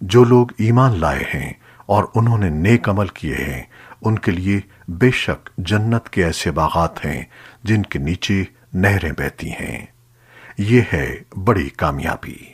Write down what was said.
جو لوگ ایمان لائے ہیں اور انہوں نے نیک عمل کیے ہیں، ان کے لیے بے شک جنت کے ایسے باغات ہیں جن کے نیچے نہریں بہتی ہیں۔ یہ ہے بڑی کامیابی۔